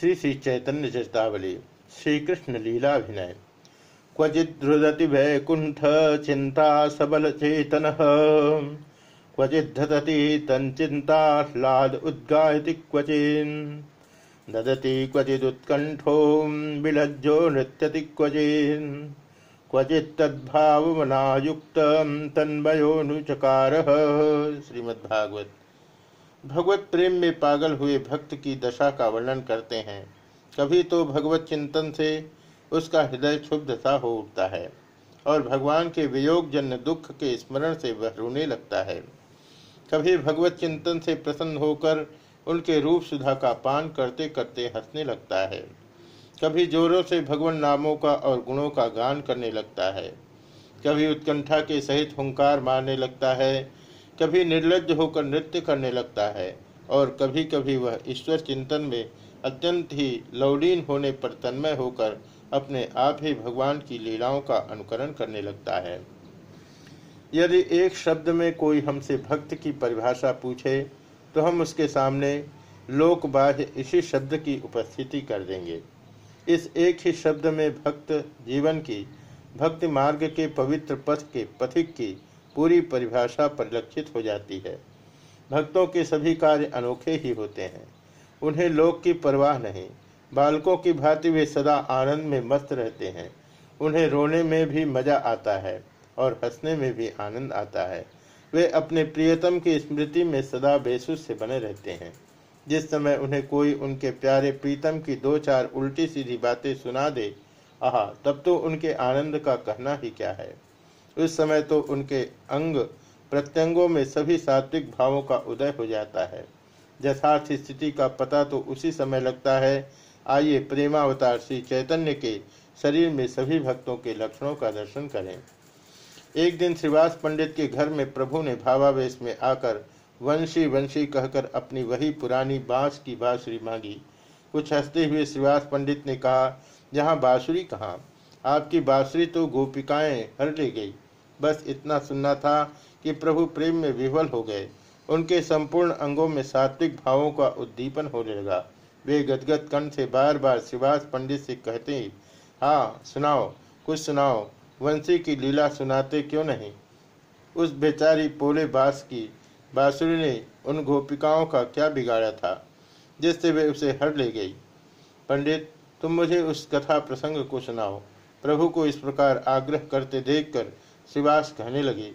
श्री श्री चैतन्य चेतावली श्री कृष्ण लीलाभिनय। क्वचिद्रुदति वैकुंठ चिंता सबल चेतन, क्वचिद्धतति तंचिताह्लाद उद्गायति क्वचिन्। ददति क्वचिदुत्कण्ठो विलज्जो नृत्यति क्वचिन्। क्वचित्तद्भावनायुक्त तन्मयोनुचकार श्रीमद्भागवत भगवत प्रेम में पागल हुए भक्त की दशा का वर्णन करते हैं। कभी तो भगवत चिंतन से उसका हृदय क्षुब्ध सा हो उठता है और भगवान के वियोग जन्य दुख के स्मरण से वह रोने लगता है। कभी भगवत चिंतन से प्रसन्न होकर उनके रूप सुधा का पान करते करते हंसने लगता है। कभी जोरों से भगवान नामों का और गुणों का गान करने लगता है। कभी उत्कंठा के सहित हुंकार मारने लगता है कभी निर्लज होकर नृत्य करने लगता है और कभी कभी वह ईश्वर चिंतन में अत्यंत ही लवलीन होने पर तन्मय होकर अपने आप ही भगवान की लीलाओं का अनुकरण करने लगता है। यदि एक शब्द में कोई हमसे भक्त की परिभाषा पूछे तो हम उसके सामने लोक बाह्य इसी शब्द की उपस्थिति कर देंगे। इस एक ही शब्द में भक्त जीवन की, भक्ति मार्ग के पवित्र पथ के पथिक की पूरी परिभाषा परिलक्षित हो जाती है। भक्तों के सभी कार्य अनोखे ही होते हैं। उन्हें लोक की परवाह नहीं, बालकों की भांति वे सदा आनंद में मस्त रहते हैं। उन्हें रोने में भी मज़ा आता है और हंसने में भी आनंद आता है। वे अपने प्रियतम की स्मृति में सदा बेसुस से बने रहते हैं। जिस समय उन्हें कोई उनके प्यारे प्रीतम की दो चार उल्टी सीधी बातें सुना दे, आह, तब तो उनके आनंद का कहना ही क्या है? उस समय तो उनके अंग प्रत्यंगों में सभी सात्विक भावों का उदय हो जाता है। यथार्थ स्थिति का पता तो उसी समय लगता है। आइए प्रेमावतार श्री चैतन्य के शरीर में सभी भक्तों के लक्षणों का दर्शन करें। एक दिन श्रीवास पंडित के घर में प्रभु ने भावावेश में आकर वंशी वंशी कहकर अपनी वही पुरानी बाँस की बांसुरी मांगी। कुछ हँसते हुए श्रीवास पंडित ने कहा, यहाँ बांसुरी कहाँ? आपकी बांसुरी तो गोपिकाएँ हर ले गई। बस इतना सुनना था कि प्रभु प्रेम में विह्वल हो गए। उनके संपूर्ण अंगों में सात्विक भावों का उद्दीपन होने लगा। वे गदगद कंठ से बार बार शिवास पंडित से कहते ही हाँ सुनाओ, कुछ सुनाओ। वंशी की लीला सुनाते क्यों नहीं? उस बेचारी पोले बास की बांसुरी ने उन गोपिकाओं का क्या बिगाड़ा था, जिससे वे उसे हर ले गई। पंडित, तुम मुझे उस कथा प्रसंग को सुनाओ। प्रभु को इस प्रकार आग्रह करते देखकर शिवास कहने लगे,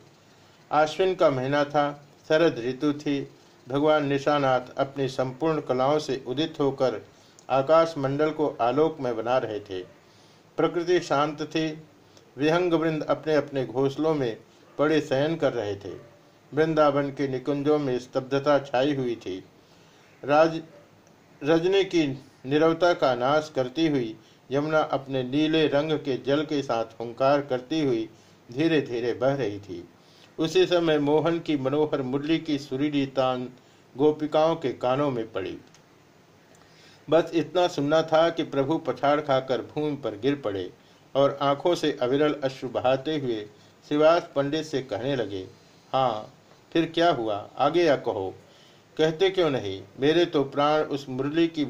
आश्विन का महीना था, शरद ऋतु थी। भगवान निशानाथ अपनी संपूर्ण कलाओं से उदित होकर आकाश मंडल को आलोक में बना रहे थे। प्रकृति शांत थी, विहंग वृंद अपने अपने घोंसलों में पड़े शयन कर रहे थे। वृंदावन के निकुंजों में स्तब्धता छाई हुई थी। राज, रजनी की निरवता का नाश करती हुई यमुना अपने नीले रंग के जल के साथ हुंकार करती हुई धीरे धीरे बह रही थी। उसी समय मोहन की मनोहर मुरली की सुरीली तान गोपिकाओं के कानों में पड़ी। बस इतना सुनना था कि प्रभु पछाड़ खाकर भूमि पर गिर पड़े और आँखों से अविरल अश्रु बहाते हुए शिवास पंडित से कहने लगे हाँ फिर क्या हुआ? आगे या कहो? कहते क्यों नहीं? मेरे तो प्राण उस मुरली की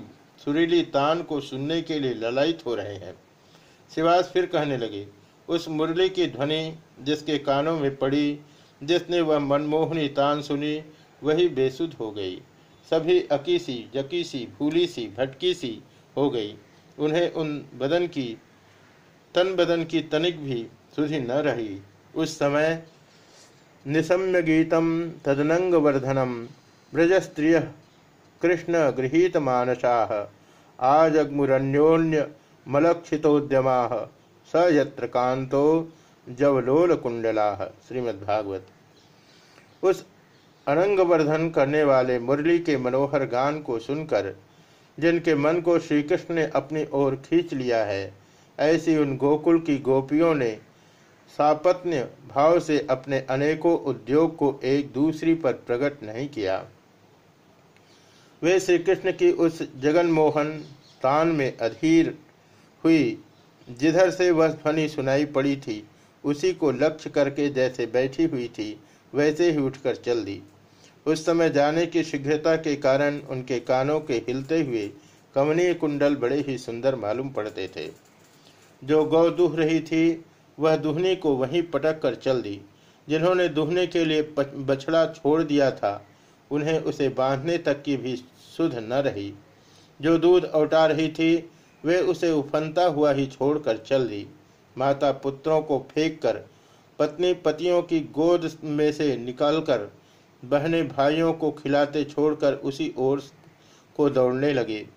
सुरीली तान को सुनने के लिए ललायित हो रहे हैं। शिवास फिर कहने लगे, उस मुरली की ध्वनि जिसके कानों में पड़ी, जिसने वह मनमोहनी तान सुनी, वही बेसुध हो गई। सभी अकीसी, जकीसी भूली सी भटकी सी हो गई। उन्हें उन बदन की, तन बदन की तनिक भी सुधी न रही। उस समय निशम्य गीतम तदनंग वर्धनम ब्रजस्त्रिय कृष्ण गृहीत मानसा। आजग्मुरन्योन्य मलक्षितोद्यमा। स यत्र कांतो जवलोल कुंडला श्रीमद्भागवत। उस अनंगवर्धन करने वाले मुरली के मनोहर गान को सुनकर, जिनके मन को श्री कृष्ण ने अपनी ओर खींच लिया है, ऐसी उन गोकुल की गोपियों ने सापत्न्य भाव से अपने अनेकों उद्योग को एक दूसरी पर प्रकट नहीं किया। वे श्री कृष्ण की उस जगन मोहन तान में अधीर हुई, जिधर से वह ध्वनि सुनाई पड़ी थी, उसी को लक्ष्य करके जैसे बैठी हुई थी, वैसे ही उठकर चल दी। उस समय जाने की शीघ्रता के कारण उनके कानों के हिलते हुए कमनीय कुंडल बड़े ही सुंदर मालूम पड़ते थे। जो गौ दुह रही थी, वह दुहनी को वहीं पटक कर चल दी, जिन्होंने दुहने के लिए बछड़ा छोड़ दिया था उन्हें उसे बांधने तक की भी सुध न रही। जो दूध औटा रही थी, वे उसे उफनता हुआ ही छोड़कर चल दी। माता पुत्रों को फेंक कर पत्नी पतियों की गोद में से निकालकर, बहने भाइयों को खिलाते छोड़कर उसी ओर को दौड़ने लगे।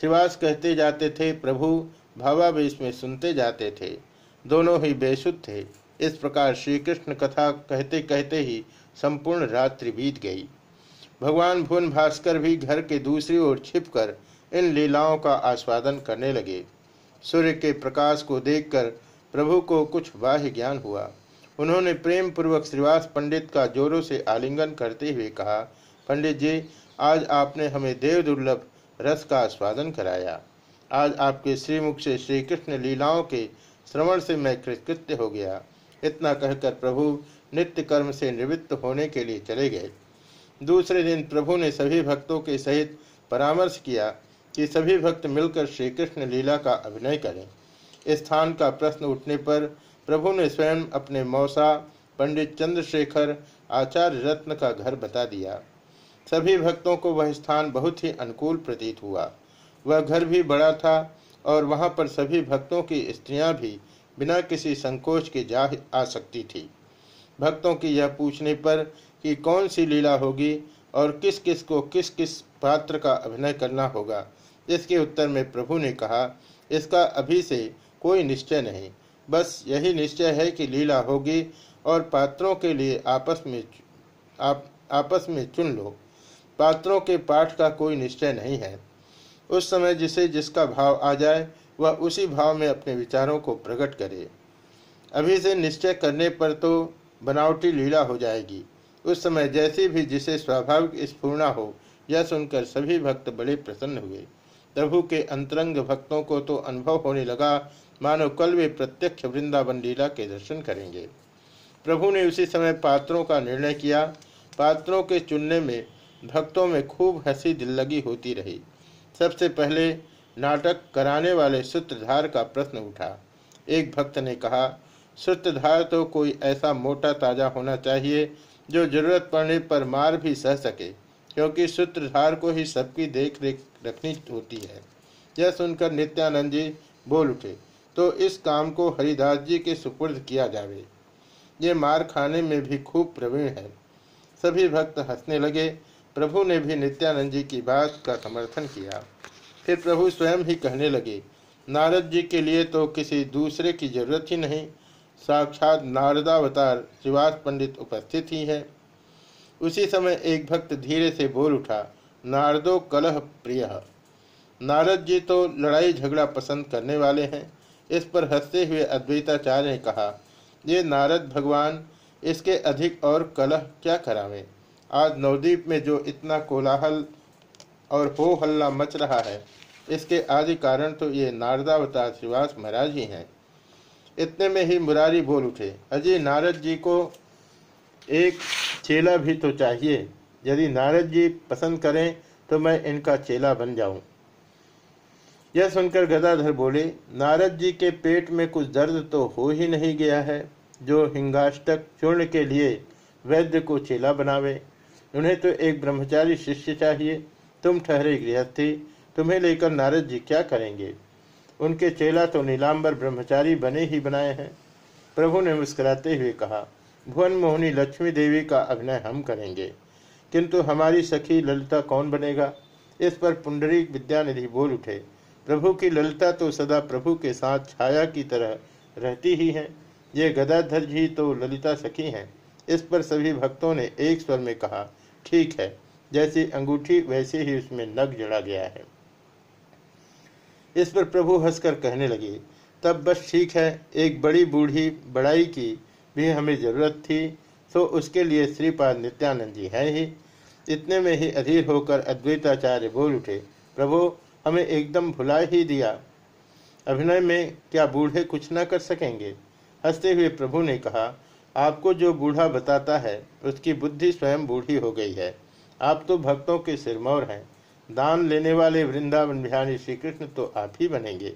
श्रीवास कहते जाते थे, प्रभु भावावेश में सुनते जाते थे। दोनों ही बेसुध थे। इस प्रकार श्री कृष्ण कथा कहते कहते ही संपूर्ण रात्रि बीत गई। भगवान भुवन भास्कर भी घर के दूसरी ओर छिपकर इन लीलाओं का आस्वादन करने लगे। सूर्य के प्रकाश को देखकर प्रभु को कुछ बाह्य ज्ञान हुआ। उन्होंने प्रेम पूर्वक श्रीवास पंडित का जोरों से आलिंगन करते हुए कहा, पंडित जी, आज आपने हमें देव दुर्लभ रस का आस्वादन कराया। आज आपके श्रीमुख से श्री कृष्ण लीलाओं के श्रवण से मैं कृतकृत्य हो गया। इतना कहकर प्रभु नित्य कर्म से निवृत्त होने के लिए चले गए। दूसरे दिन प्रभु ने सभी भक्तों के सहित परामर्श किया कि सभी भक्त मिलकर श्री कृष्ण लीला का अभिनय करें। इस स्थान का प्रश्न उठने पर प्रभु ने स्वयं अपने मौसा, पंडित चंद्रशेखर, आचार्य रत्न का घर बता दिया। सभी भक्तों को वह स्थान बहुत ही अनुकूल प्रतीत हुआ। वह घर भी बड़ा था और वहाँ पर सभी भक्तों की स्त्रियाँ भी बिना किसी संकोच के जा आ सकती थी। भक्तों की यह पूछने पर कि कौन सी लीला होगी और किस किस को किस किस पात्र का अभिनय करना होगा? इसके उत्तर में प्रभु ने कहा, इसका अभी से कोई निश्चय नहीं। बस यही निश्चय है कि लीला होगी और पात्रों के लिए आपस में आप, आपस में चुन लो। पात्रों के पाठ का कोई निश्चय नहीं है। उस समय जिसे जिसका भाव आ जाए, वह उसी भाव में अपने विचारों को प्रकट करे। अभी से निश्चय करने पर तो बनावटी लीला हो जाएगी। उस समय जैसी भी जिसे स्वाभाविक स्फूर्णा हो, यह सुनकर सभी भक्त बड़े प्रसन्न हुए। प्रभु के अंतरंग भक्तों को तो अनुभव होने लगा, मानो कल वे प्रत्यक्ष वृंदावन लीला के दर्शन करेंगे। प्रभु ने उसी समय पात्रों का निर्णय किया। पात्रों के चुनने में, भक्तों में खूब हँसी दिल लगी होती रही। सबसे पहले नाटक कराने वाले सूत्रधार का प्रश्न उठा। एक भक्त ने कहा सूत्रधार तो कोई ऐसा मोटा ताज़ा होना चाहिए जो ज़रूरत पड़ने पर मार भी सह सके, क्योंकि सूत्रधार को ही सबकी देख रेख रखनी होती है। यह सुनकर नित्यानंद जी बोल उठे तो इस काम को हरिदास जी के सुपुर्द किया जावे। ये मार खाने में भी खूब प्रवीण है। सभी भक्त हंसने लगे। प्रभु ने भी नित्यानंद जी की बात का समर्थन किया। फिर प्रभु स्वयं ही कहने लगे, नारद जी के लिए तो किसी दूसरे की ज़रूरत ही नहीं। साक्षात नारदावतार श्रीवास पंडित उपस्थित ही है। उसी समय एक भक्त धीरे से बोल उठा, नारदो कलह प्रिय। नारद जी तो लड़ाई झगड़ा पसंद करने वाले हैं। इस पर हँसते हुए अद्वैताचार्य ने कहा, ये नारद भगवान, इसके अधिक और कलह क्या करावे? आज नवदीप में जो इतना कोलाहल और हो हल्ला मच रहा है, इसके आदि कारण तो ये नारदावतार श्रीवास महाराज ही हैं। इतने में ही मुरारी बोल उठे अजय नारद जी को एक चेला भी तो चाहिए। यदि नारद जी पसंद करें तो मैं इनका चेला बन जाऊँ। यह सुनकर गदाधर बोले, नारद जी के पेट में कुछ दर्द तो हो ही नहीं गया है, जो हिंगाष्टक चूर्ण के लिए वैद्य को चेला बनावे। उन्हें तो एक ब्रह्मचारी शिष्य चाहिए। तुम ठहरे गृहस्थी, तुम्हें लेकर नारद जी क्या करेंगे? उनके चेला तो नीलांबर ब्रह्मचारी बने ही बनाए हैं। प्रभु ने मुस्कुराते हुए कहा, भुवन मोहनी, लक्ष्मी देवी का अभिनय हम करेंगे। किंतु हमारी सखी ललिता कौन बनेगा? इस पर पुंडरी विद्यानिधि बोल उठे, प्रभु की ललिता तो सदा प्रभु के साथ छाया की तरह रहती ही है। ये गदाधर जी तो ललिता सखी हैं। इस पर सभी भक्तों ने एक स्वर में कहा, ठीक है, जैसी अंगूठी वैसे ही उसमें नग जड़ा गया है। इस पर प्रभु हंसकर कहने लगे, तब बस ठीक है, एक बड़ी बूढ़ी बड़ाई की भी हमें ज़रूरत थी तो उसके लिए श्रीपाद नित्यानंद जी है ही। इतने में ही अधीर होकर अद्वैताचार्य बोल उठे, प्रभु, हमें एकदम भुला ही दिया। अभिनय में क्या बूढ़े कुछ न कर सकेंगे? हँसते हुए प्रभु ने कहा, आपको जो बूढ़ा बताता है, उसकी बुद्धि स्वयं बूढ़ी हो गई है। आप तो भक्तों के सिरमौर हैं। दान लेने वाले वृंदावन बिहारी श्री कृष्ण तो आप ही बनेंगे।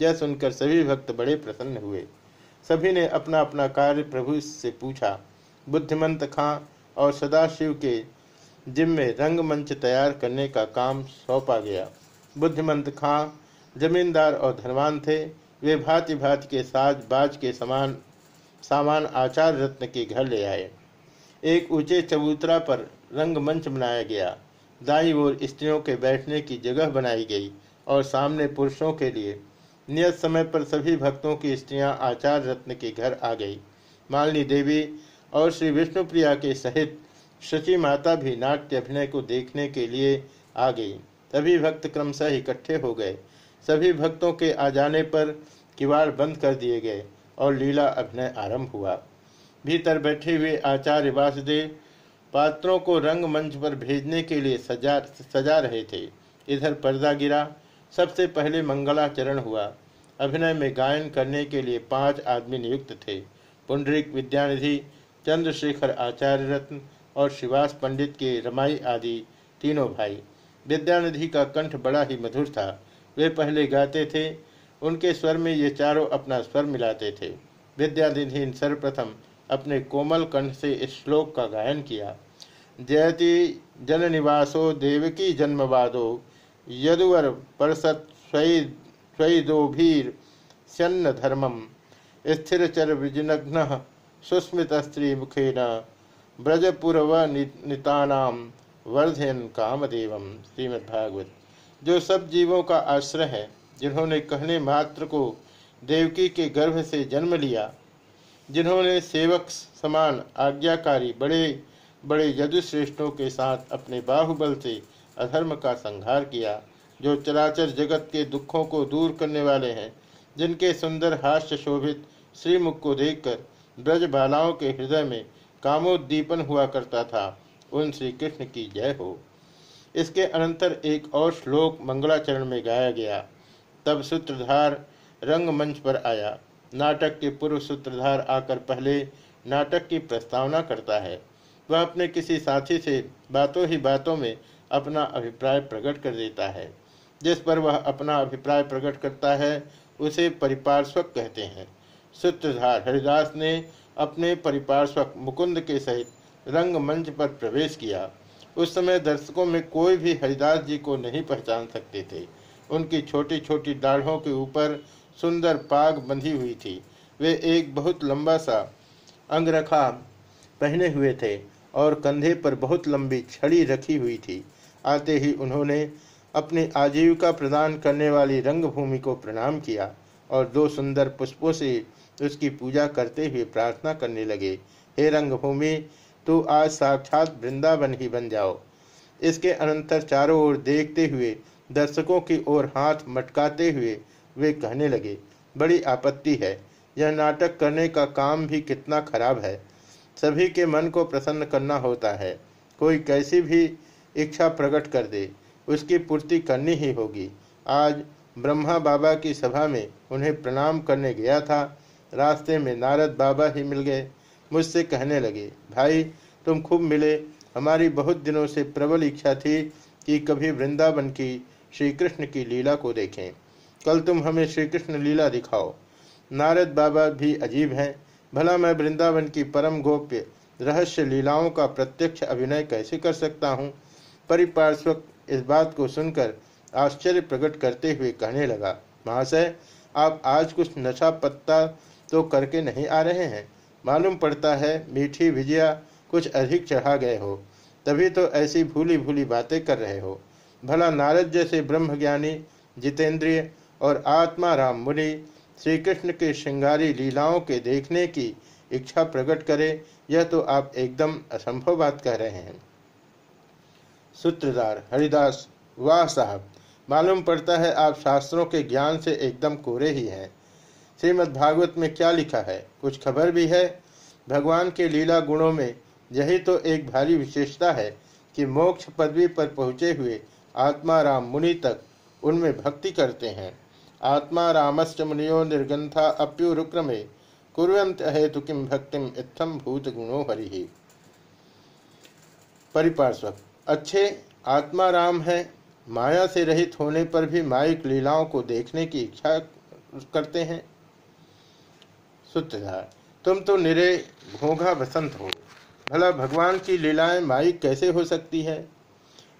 यह सुनकर सभी भक्त बड़े प्रसन्न हुए। सभी ने अपना अपना कार्य प्रभु से पूछा, बुद्धिमंत खां और सदाशिव के जिम्मे रंगमंच तैयार करने का काम सौंपा गया। बुद्धिमंत खां जमींदार और धनवान थे। वे भांति भांति के साज बाज के समान, सामान आचार रत्न के घर ले आए। एक ऊँचे चबूतरा पर रंगमंच बनाया गया। दाई ओर स्त्रियों के बैठने की जगह बनाई गई और सामने पुरुषों के लिए। नियत समय पर सभी भक्तों की स्त्रियाँ आचार रत्न के घर आ गई। मालिनी देवी और श्री विष्णुप्रिया के सहित शची माता भी नाट्य अभिनय को देखने के लिए आ गई। सभी भक्त क्रमशः इकट्ठे हो गए। सभी भक्तों के आ जाने पर किवाड़ बंद कर दिए गए और लीला अभिनय आरंभ हुआ। भीतर बैठे हुए आचार्य वासुदेव पात्रों को रंगमंच पर भेजने के लिए सजा सजा रहे थे। इधर पर्दा गिरा। सबसे पहले मंगलाचरण हुआ। अभिनय में गायन करने के लिए पाँच आदमी नियुक्त थे। पुंडरिक विद्यानिधि, चंद्रशेखर आचार्य रत्न और शिवास पंडित के रमाई आदि तीनों भाई। विद्यानिधि का कंठ बड़ा ही मधुर था। वे पहले गाते थे। उनके स्वर में ये चारों अपना स्वर मिलाते थे। विद्यानिधि सर्वप्रथम अपने कोमल कंठ से इस श्लोक का गायन किया। जयति जन निवासो देवकी जन्मवादो, यदुवर परसत स्वैदोभीर स्यन्न धर्मम, स्थिरचर विजनघ्न सुस्मित स्त्री मुखेन ब्रजपुरव नितानाम वर्धयन कामदेव श्रीमद्भागवत। जो सब जीवों का आश्रय है, जिन्होंने कहने मात्र को देवकी के गर्भ से जन्म लिया, जिन्होंने सेवक समान आज्ञाकारी बड़े बड़े यदुश्रेष्ठों के साथ अपने बाहुबल से अधर्म का संहार किया, जो चराचर जगत के दुखों को दूर करने वाले हैं, जिनके सुंदर हास्य शोभित श्रीमुख को देखकर ब्रज बालाओं के हृदय में कामोद्दीपन हुआ करता था। उन श्री कृष्ण की जय हो। इसके अनंतर एक और श्लोक मंगलाचरण में गाया गया। तब सूत्रधार रंगमंच पर आया। नाटक के पूर्व सूत्रधार आकर पहले नाटक की प्रस्तावना करता है। वह अपने किसी साथी से बातों ही बातों में अपना अभिप्राय प्रकट कर देता है। जिस पर वह अपना अभिप्राय प्रकट करता है, उसे परिपार्श्वक कहते हैं। सूत्रधार हरिदास ने अपने परिपार्श्वक मुकुंद के सहित रंगमंच पर प्रवेश किया। उस समय दर्शकों में कोई भी हरिदास जी को नहीं पहचान सकते थे। उनकी छोटी छोटी दाढ़ों के ऊपर सुंदर पाग बंधी हुई थी। वे एक बहुत लंबा सा अंगरखा पहने हुए थे। और कंधे पर बहुत लंबी छड़ी रखी हुई थी। आते ही उन्होंने अपनी आजीविका प्रदान करने वाली रंगभूमि को प्रणाम किया और दो सुंदर पुष्पों से उसकी पूजा करते हुए प्रार्थना करने लगे, हे रंगभूमि तो आज साक्षात वृंदावन ही बन जाओ। इसके अनंतर चारों ओर देखते हुए, दर्शकों की ओर हाथ मटकाते हुए वे कहने लगे, बड़ी आपत्ति है। यह नाटक करने का काम भी कितना खराब है। सभी के मन को प्रसन्न करना होता है। कोई कैसी भी इच्छा प्रकट कर दे, उसकी पूर्ति करनी ही होगी। आज ब्रह्मा बाबा की सभा में उन्हें प्रणाम करने गया था। रास्ते में नारद बाबा ही मिल गए। मुझसे कहने लगे, भाई, तुम खूब मिले। हमारी बहुत दिनों से प्रबल इच्छा थी कि कभी वृंदावन की श्री कृष्ण की लीला को देखें। कल तुम हमें श्री कृष्ण लीला दिखाओ। नारद बाबा भी अजीब हैं। भला मैं वृंदावन की परम गोप्य, रहस्य लीलाओं का प्रत्यक्ष अभिनय कैसे कर सकता हूँ? परिपार्श्वक इस बात को सुनकर आश्चर्य प्रकट करते हुए कहने लगा, महाशय, आप आज कुछ नशा पत्ता तो करके नहीं आ रहे हैं? मालूम पड़ता है मीठी विजया कुछ अधिक चढ़ा गए हो। तभी तो ऐसी भूली भूली बातें कर रहे हो। भला नारद जैसे ब्रह्मज्ञानी, जितेंद्रिय और आत्मा राम मुनि श्री कृष्ण के श्रृंगारी लीलाओं के देखने की इच्छा प्रकट करे, यह तो आप एकदम असंभव बात कह रहे हैं। सूत्रधार हरिदास, वाह साहब, मालूम पड़ता है आप शास्त्रों के ज्ञान से एकदम कोरे ही हैं। श्रीमद् भागवत में क्या लिखा है? कुछ खबर भी है? भगवान के लीला गुणों में यही तो एक भारी विशेषता है कि मोक्ष पदवी पर पहुँचे हुए आत्मा राम मुनि तक उनमें भक्ति करते हैं। आत्मा रामश्च मुनियो निर्गंथा अप्युरुक्रमे कुरंत हेतु किम भक्तिम इत्थम भूत गुणो हरि। परिपार्श्वक अच्छे आत्मा राम है, माया से रहित होने पर भी माइक लीलाओं को देखने की इच्छा करते हैं। सूत्रधार, तुम तो निरे घोघा बसंत हो, भला भगवान की लीलाएँ माइक कैसे हो सकती है?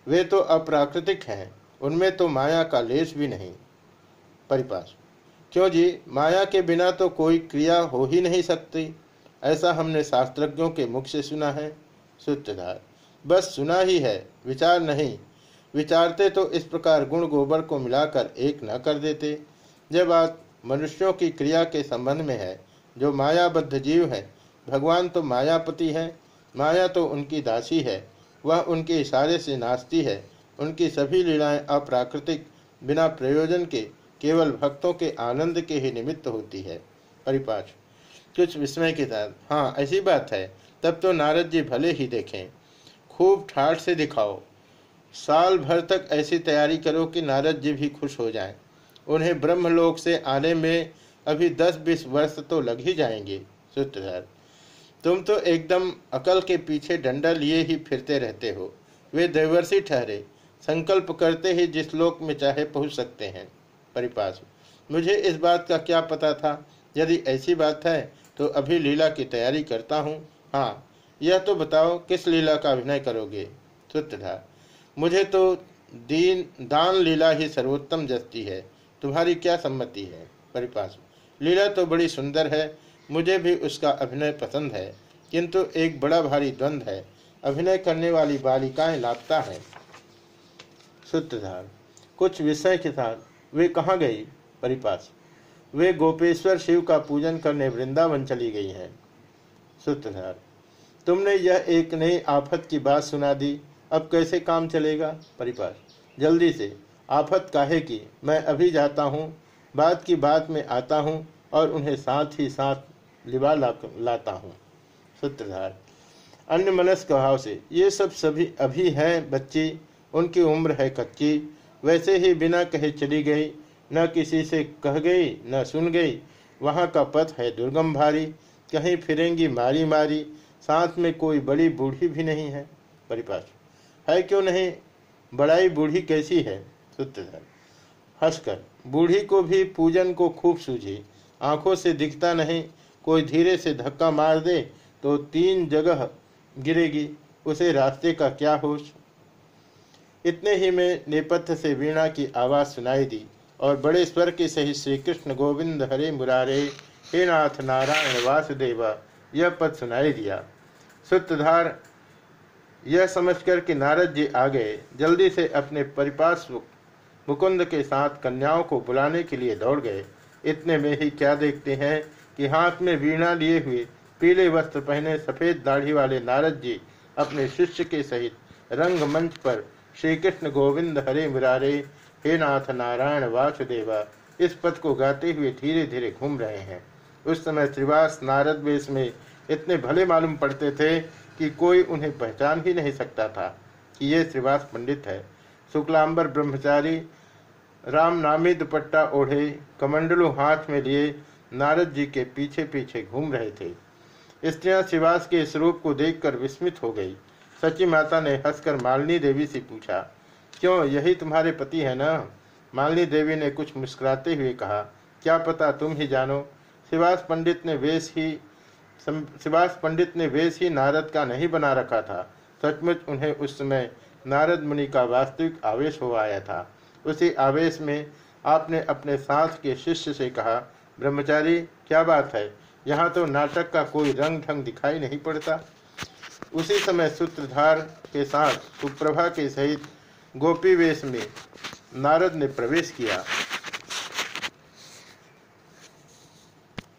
वे तो अप्राकृतिक हैं, उनमें तो माया का लेश भी नहीं। परिपाश क्यों जी? माया के बिना तो कोई क्रिया हो ही नहीं सकती। ऐसा हमने शास्त्रज्ञों के मुख से सुना है। सूत्रधार बस सुना ही है। विचार नहीं। विचारते तो इस प्रकार गुण गोबर को मिलाकर एक न कर देते। जब बात मनुष्यों की क्रिया के संबंध में है। जो मायाबद्ध जीव है, भगवान तो मायापति है। माया तो उनकी दासी है। वह उनके इशारे से नाचती है। उनकी सभी लीलाएँ अप्राकृतिक, बिना प्रयोजन के केवल भक्तों के आनंद के ही निमित्त होती है। परिपाठ। कुछ विस्मय के साथ हाँ ऐसी बात है, तब तो नारद जी भले ही देखें, खूब ठाठ से दिखाओ। साल भर तक ऐसी तैयारी करो कि नारद जी भी खुश हो जाएँ। उन्हें ब्रह्मलोक से आने में अभी दस बीस वर्ष तो लग ही जाएँगे, सूत्रधार। तुम तो एकदम अकल के पीछे डंडा लिए ही फिरते रहते हो। वे दैवर्षी ठहरे। संकल्प करते ही जिस लोक में चाहे पहुँच सकते हैं। परिपास। मुझे इस बात का क्या पता था? यदि ऐसी बात है तो अभी लीला की तैयारी करता हूँ। हाँ यह तो बताओ, किस लीला का अभिनय करोगे? सूत्रधार मुझे तो दीन, दान लीला ही सर्वोत्तम जस्ती है। तुम्हारी क्या सम्मति है? परिपास। लीला तो बड़ी सुंदर है। मुझे भी उसका अभिनय पसंद है। किंतु एक बड़ा भारी द्वंद्व है। अभिनय करने वाली बालिकाएँ लापता है। सूत्रधार। कुछ विषय के साथ वे कहाँ गई? परिपास। वे गोपेश्वर शिव का पूजन करने वृंदावन चली गई हैं। सूत्रधार। तुमने यह एक नई आफत की बात सुना दी। अब कैसे काम चलेगा? परिपास। जल्दी से। आफत काहे की? मैं अभी जाता हूँ। बात की बात में आता हूँ और उन्हें साथ ही साथ लिबा ला, लाता हूँ। सूत्रधार। अन्य मनस्क भाव से। ये सब सभी अभी हैं बच्ची। उनकी उम्र है कच्ची। वैसे ही बिना कहे चली गई, न किसी से कह गई, न सुन गई। वहाँ का पथ है दुर्गम भारी, कहीं फिरेंगी मारी मारी, साथ में कोई बड़ी बूढ़ी भी नहीं है। परिपाश है क्यों नहीं? बड़ाई बूढ़ी कैसी है? सूत्रधर हंसकर, बूढ़ी को भी पूजन को खूब सूझी। आँखों से दिखता नहीं, कोई धीरे से धक्का मार दे तो तीन जगह गिरेगी। उसे रास्ते का क्या होश? इतने ही में नेपथ्य से वीणा की आवाज़ सुनाई दी और बड़े स्वर के सही श्री कृष्ण गोविंद हरे मुरारे, हे नाथ नारायण वासुदेव, यह पद सुनाई दिया। सूत्रधार यह समझकर कि नारद जी आ गए, जल्दी से अपने परिपास मुकुंद के साथ कन्याओं को बुलाने के लिए दौड़ गए। इतने में ही क्या देखते हैं कि हाथ में वीणा लिए हुए पीले वस्त्र पहने सफ़ेद दाढ़ी वाले नारद जी अपने शिष्य के सहित रंग मंच पर श्री कृष्ण गोविंद हरे मुरारे, हे नाथ नारायण वासुदेवा, इस पद को गाते हुए धीरे धीरे घूम रहे हैं। उस समय श्रीवास नारद वेश में इतने भले मालूम पड़ते थे कि कोई उन्हें पहचान ही नहीं सकता था कि ये श्रीवास पंडित है। शुक्लांबर ब्रह्मचारी, राम नामी दुपट्टा ओढ़े, कमंडलू हाथ में लिए नारद जी के पीछे पीछे घूम रहे थे। स्त्रियाँ शिवास के स्वरूप को देखकर विस्मित हो गई। सची माता ने हंसकर मालिनी देवी से पूछा, क्यों, यही तुम्हारे पति है ना? मालिनी देवी ने कुछ मुस्कुराते हुए कहा, क्या पता, तुम ही जानो। शिवास पंडित ने वेश ही शिवास पंडित ने वेश ही नारद का नहीं बना रखा था। सचमुच उन्हें उस समय नारद मुनि का वास्तविक आवेश हो आया था। उसी आवेश में आपने अपने साथ के शिष्य से कहा, ब्रह्मचारी, क्या बात है? यहाँ तो नाटक का कोई रंग ढंग दिखाई नहीं पड़ता। उसी समय सूत्रधार के साथ सुप्रभा के सहित गोपी वेश में नारद ने प्रवेश किया।